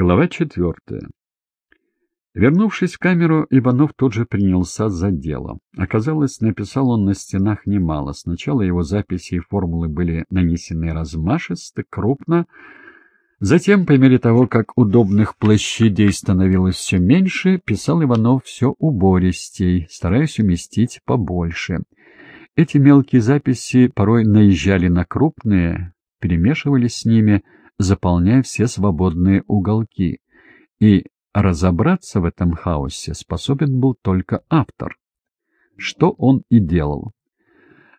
Глава четвертая. Вернувшись в камеру, Иванов тут же принялся за дело. Оказалось, написал он на стенах немало. Сначала его записи и формулы были нанесены размашисто, крупно. Затем, по мере того, как удобных площадей становилось все меньше, писал Иванов все убористей, стараясь уместить побольше. Эти мелкие записи порой наезжали на крупные, перемешивались с ними, заполняя все свободные уголки. И разобраться в этом хаосе способен был только автор. Что он и делал.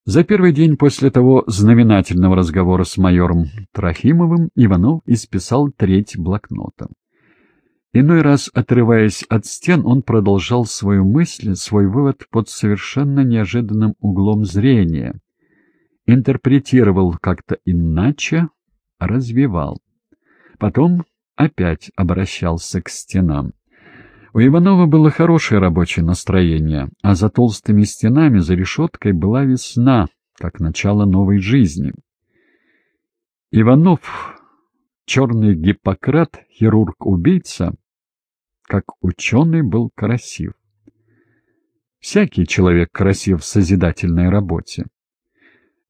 За первый день после того знаменательного разговора с майором Трофимовым Иванов исписал треть блокнота. Иной раз, отрываясь от стен, он продолжал свою мысль, свой вывод под совершенно неожиданным углом зрения, интерпретировал как-то иначе, развивал. Потом опять обращался к стенам. У Иванова было хорошее рабочее настроение, а за толстыми стенами, за решеткой была весна, как начало новой жизни. Иванов, черный Гиппократ, хирург-убийца, как ученый был красив. Всякий человек красив в созидательной работе.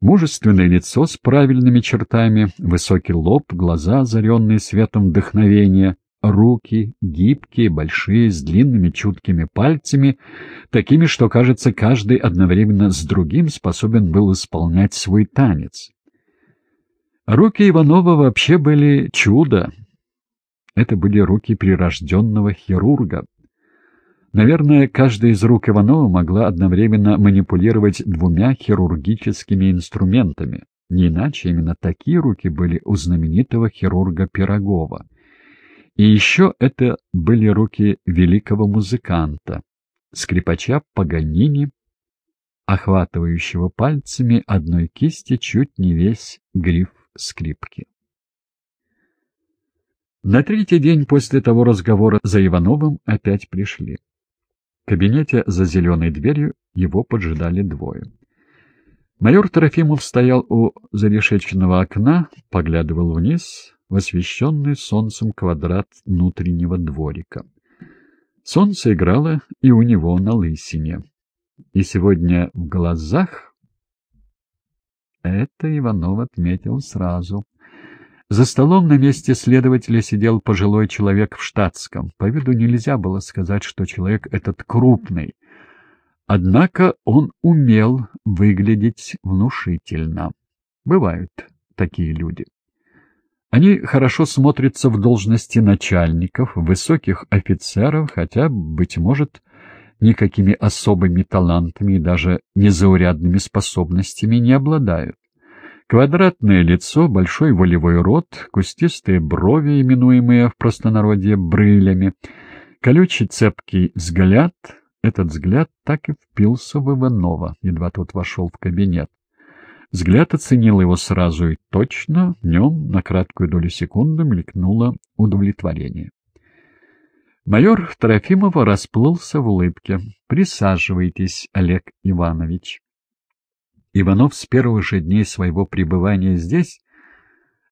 Мужественное лицо с правильными чертами, высокий лоб, глаза, озаренные светом вдохновения, руки, гибкие, большие, с длинными чуткими пальцами, такими, что, кажется, каждый одновременно с другим способен был исполнять свой танец. Руки Иванова вообще были чудо. Это были руки прирожденного хирурга. Наверное, каждая из рук Иванова могла одновременно манипулировать двумя хирургическими инструментами. Не иначе именно такие руки были у знаменитого хирурга Пирогова. И еще это были руки великого музыканта, скрипача Паганини, охватывающего пальцами одной кисти чуть не весь гриф скрипки. На третий день после того разговора за Ивановым опять пришли. Кабинете за зеленой дверью его поджидали двое. Майор Трофимов стоял у зарешеченного окна, поглядывал вниз в освещенный солнцем квадрат внутреннего дворика. Солнце играло и у него на лысине. И сегодня в глазах... Это Иванов отметил сразу. За столом на месте следователя сидел пожилой человек в штатском. По виду нельзя было сказать, что человек этот крупный. Однако он умел выглядеть внушительно. Бывают такие люди. Они хорошо смотрятся в должности начальников, высоких офицеров, хотя, быть может, никакими особыми талантами и даже незаурядными способностями не обладают. Квадратное лицо, большой волевой рот, кустистые брови, именуемые в простонародье брылями, колючий цепкий взгляд. Этот взгляд так и впился в Иванова, едва тот вошел в кабинет. Взгляд оценил его сразу и точно, в нем на краткую долю секунды мелькнуло удовлетворение. Майор Трофимов расплылся в улыбке. «Присаживайтесь, Олег Иванович». Иванов с первых же дней своего пребывания здесь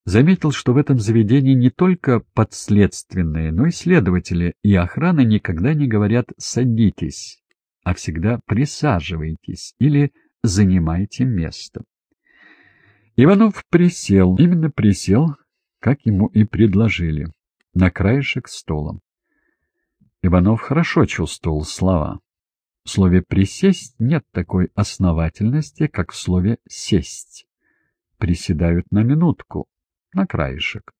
заметил, что в этом заведении не только подследственные, но и следователи и охрана никогда не говорят «садитесь», а всегда «присаживайтесь» или «занимайте место». Иванов присел, именно присел, как ему и предложили, на краешек стола. Иванов хорошо чувствовал слова. В слове «присесть» нет такой основательности, как в слове «сесть». Приседают на минутку, на краешек.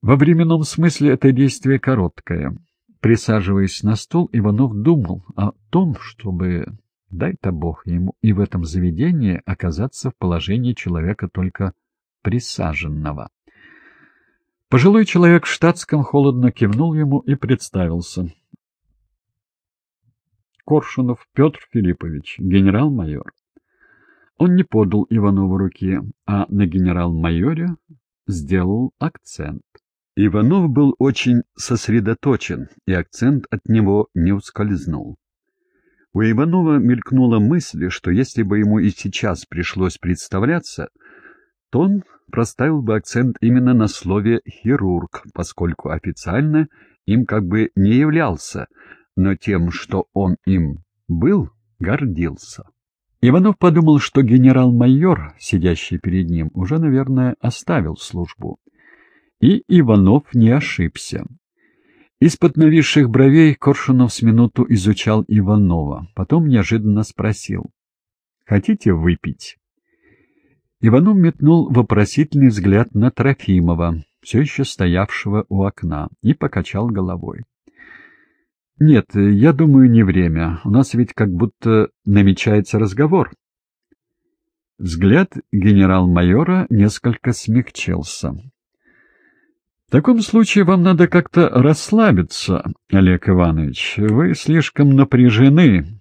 Во временном смысле это действие короткое. Присаживаясь на стул, Иванов думал о том, чтобы, дай-то Бог ему и в этом заведении оказаться в положении человека только присаженного. Пожилой человек в штатском холодно кивнул ему и представился — Коршунов Петр Филиппович, генерал-майор. Он не подал Иванову руки, а на генерал-майоре сделал акцент. Иванов был очень сосредоточен, и акцент от него не ускользнул. У Иванова мелькнула мысль, что если бы ему и сейчас пришлось представляться, тон проставил бы акцент именно на слове «хирург», поскольку официально им как бы не являлся, но тем, что он им был, гордился. Иванов подумал, что генерал-майор, сидящий перед ним, уже, наверное, оставил службу. И Иванов не ошибся. Из-под нависших бровей Коршунов с минуту изучал Иванова, потом неожиданно спросил. «Хотите выпить?» Иванов метнул вопросительный взгляд на Трофимова, все еще стоявшего у окна, и покачал головой. «Нет, я думаю, не время. У нас ведь как будто намечается разговор». Взгляд генерал-майора несколько смягчился. «В таком случае вам надо как-то расслабиться, Олег Иванович. Вы слишком напряжены.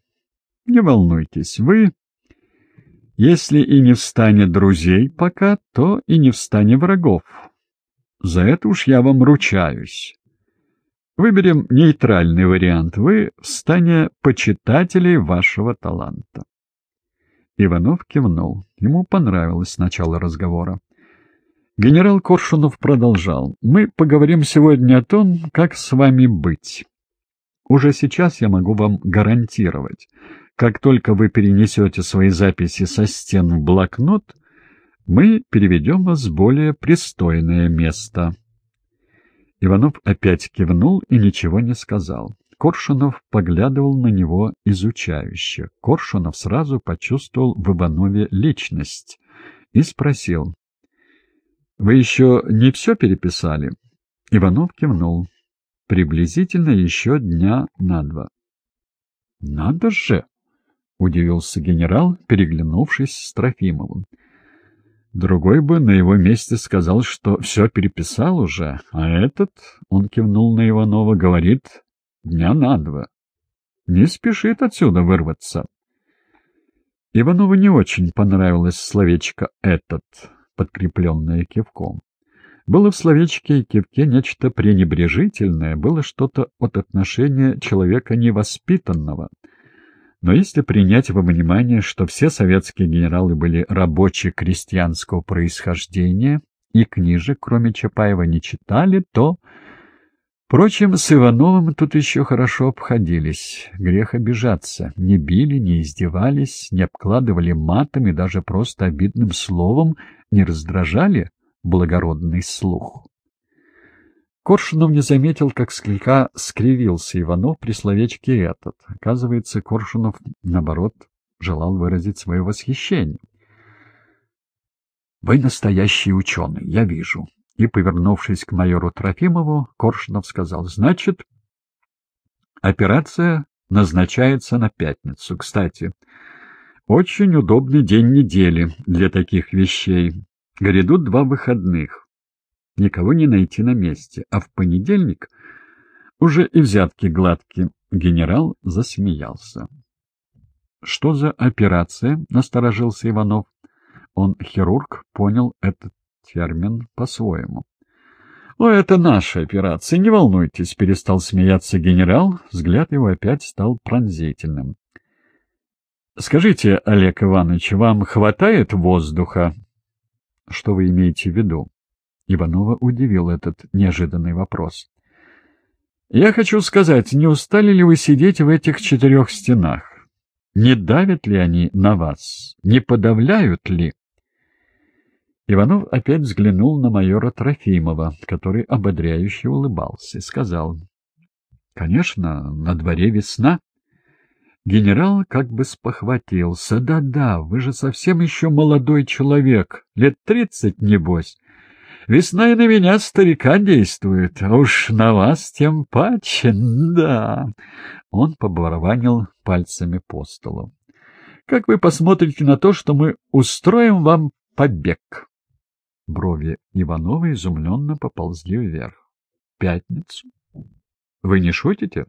Не волнуйтесь, вы, если и не в стане друзей пока, то и не в стане врагов. За это уж я вам ручаюсь». Выберем нейтральный вариант. Вы в стане почитателей вашего таланта. Иванов кивнул. Ему понравилось начало разговора. Генерал Коршунов продолжал. «Мы поговорим сегодня о том, как с вами быть. Уже сейчас я могу вам гарантировать, как только вы перенесете свои записи со стен в блокнот, мы переведем вас в более пристойное место». Иванов опять кивнул и ничего не сказал. Коршунов поглядывал на него изучающе. Коршунов сразу почувствовал в Иванове личность и спросил. — Вы еще не все переписали? Иванов кивнул. Приблизительно еще дня на два. — Надо же! — удивился генерал, переглянувшись с Трофимовым. Другой бы на его месте сказал, что все переписал уже, а этот, — он кивнул на Иванова, — говорит, дня на два. Не спешит отсюда вырваться. Иванову не очень понравилось словечко «этот», подкрепленное кивком. Было в словечке и кивке нечто пренебрежительное, было что-то от отношения человека невоспитанного — но если принять во внимание, что все советские генералы были рабочие крестьянского происхождения и книжек, кроме Чапаева, не читали, то... Впрочем, с Ивановым тут еще хорошо обходились. Грех обижаться. Не били, не издевались, не обкладывали матом и даже просто обидным словом не раздражали благородный слух. Коршунов не заметил, как слегка скривился Иванов при словечке «этот». Оказывается, Коршунов, наоборот, желал выразить свое восхищение. «Вы настоящий ученый, я вижу». И, повернувшись к майору Трофимову, Коршунов сказал, «Значит, операция назначается на пятницу. Кстати, очень удобный день недели для таких вещей. Грядут два выходных никого не найти на месте, а в понедельник уже и взятки гладкие. Генерал засмеялся. — Что за операция? — насторожился Иванов. Он, хирург, понял этот термин по-своему. — О, это наша операция, не волнуйтесь, — перестал смеяться генерал. Взгляд его опять стал пронзительным. — Скажите, Олег Иванович, вам хватает воздуха? — Что вы имеете в виду? Иванова удивил этот неожиданный вопрос. «Я хочу сказать, не устали ли вы сидеть в этих четырех стенах? Не давят ли они на вас? Не подавляют ли?» Иванов опять взглянул на майора Трофимова, который ободряюще улыбался, и сказал, «Конечно, на дворе весна». Генерал как бы спохватился. «Да-да, вы же совсем еще молодой человек, лет тридцать, небось. Весна и на меня, старика, действует, а уж на вас тем паче, да. Он побарабанил пальцами по столу. Как вы посмотрите на то, что мы устроим вам побег? Брови Иванова изумленно поползли вверх. Пятницу? Вы не шутите?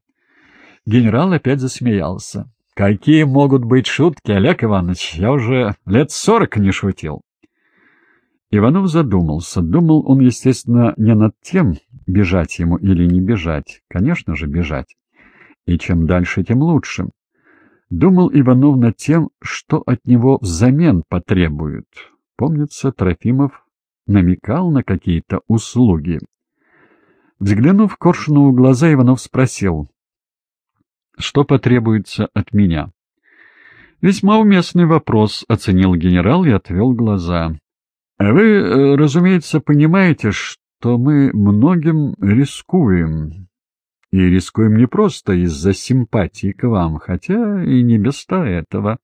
Генерал опять засмеялся. Какие могут быть шутки, Олег Иванович? Я уже лет сорок не шутил. Иванов задумался. Думал он, естественно, не над тем, бежать ему или не бежать. Конечно же, бежать. И чем дальше, тем лучше. Думал Иванов над тем, что от него взамен потребуют. Помнится, Трофимов намекал на какие-то услуги. Взглянув Коршунову в глаза, Иванов спросил, «Что потребуется от меня?» «Весьма уместный вопрос», — оценил генерал и отвел глаза. «Вы, э, разумеется, понимаете, что мы многим рискуем. И рискуем не просто из-за симпатии к вам, хотя и не без этого.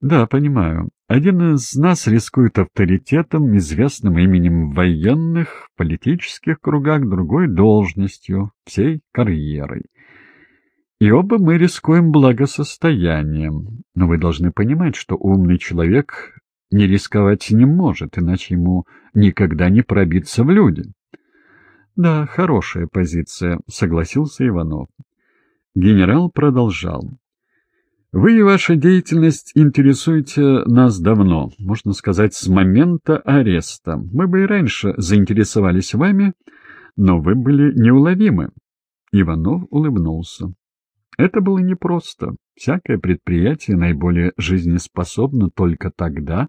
Да, понимаю. Один из нас рискует авторитетом, известным именем в военных, политических кругах, другой — должностью, всей карьерой. И оба мы рискуем благосостоянием. Но вы должны понимать, что умный человек не рисковать не может, иначе ему никогда не пробиться в люди. Да, хорошая позиция, согласился Иванов. Генерал продолжал. Вы и ваша деятельность интересуете нас давно, можно сказать, с момента ареста. Мы бы и раньше заинтересовались вами, но вы были неуловимы. Иванов улыбнулся. Это было непросто. Всякое предприятие наиболее жизнеспособно только тогда,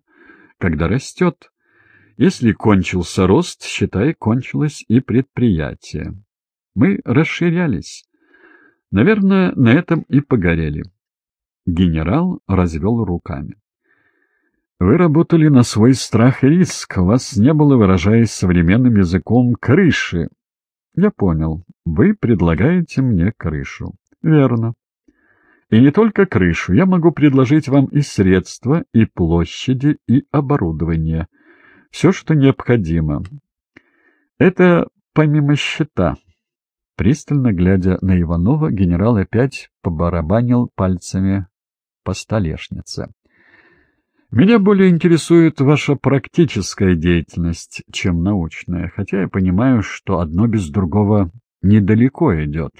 когда растет. Если кончился рост, считай, кончилось и предприятие. Мы расширялись. Наверное, на этом и погорели. Генерал развел руками. Вы работали на свой страх и риск. У вас не было, выражаясь современным языком, крыши. Я понял. Вы предлагаете мне крышу. Верно. И не только крышу. Я могу предложить вам и средства, и площади, и оборудование. Все, что необходимо. Это помимо счета. Пристально глядя на Иванова, генерал опять побарабанил пальцами по столешнице. Меня более интересует ваша практическая деятельность, чем научная, хотя я понимаю, что одно без другого недалеко идет.